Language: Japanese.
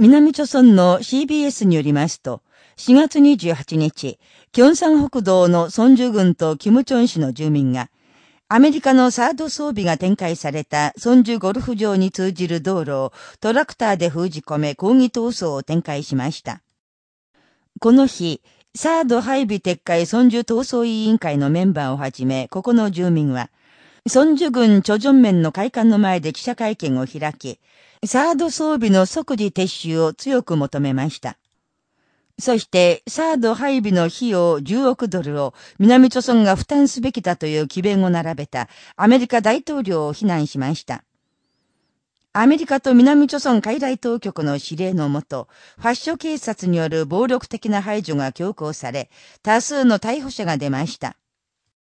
南朝村の CBS によりますと、4月28日、キョンサン北道のソンジュ郡とキムチョン市の住民が、アメリカのサード装備が展開されたソンジュゴルフ場に通じる道路をトラクターで封じ込め抗議闘争を展開しました。この日、サード配備撤回ソンジュ闘争委員会のメンバーをはじめ、ここの住民は、ソンジュ郡チョジョン面の会館の前で記者会見を開き、サード装備の即時撤収を強く求めました。そして、サード配備の費用10億ドルを南朝村が負担すべきだという奇弁を並べたアメリカ大統領を非難しました。アメリカと南朝村海外当局の指令のもと、ファッション警察による暴力的な排除が強行され、多数の逮捕者が出ました。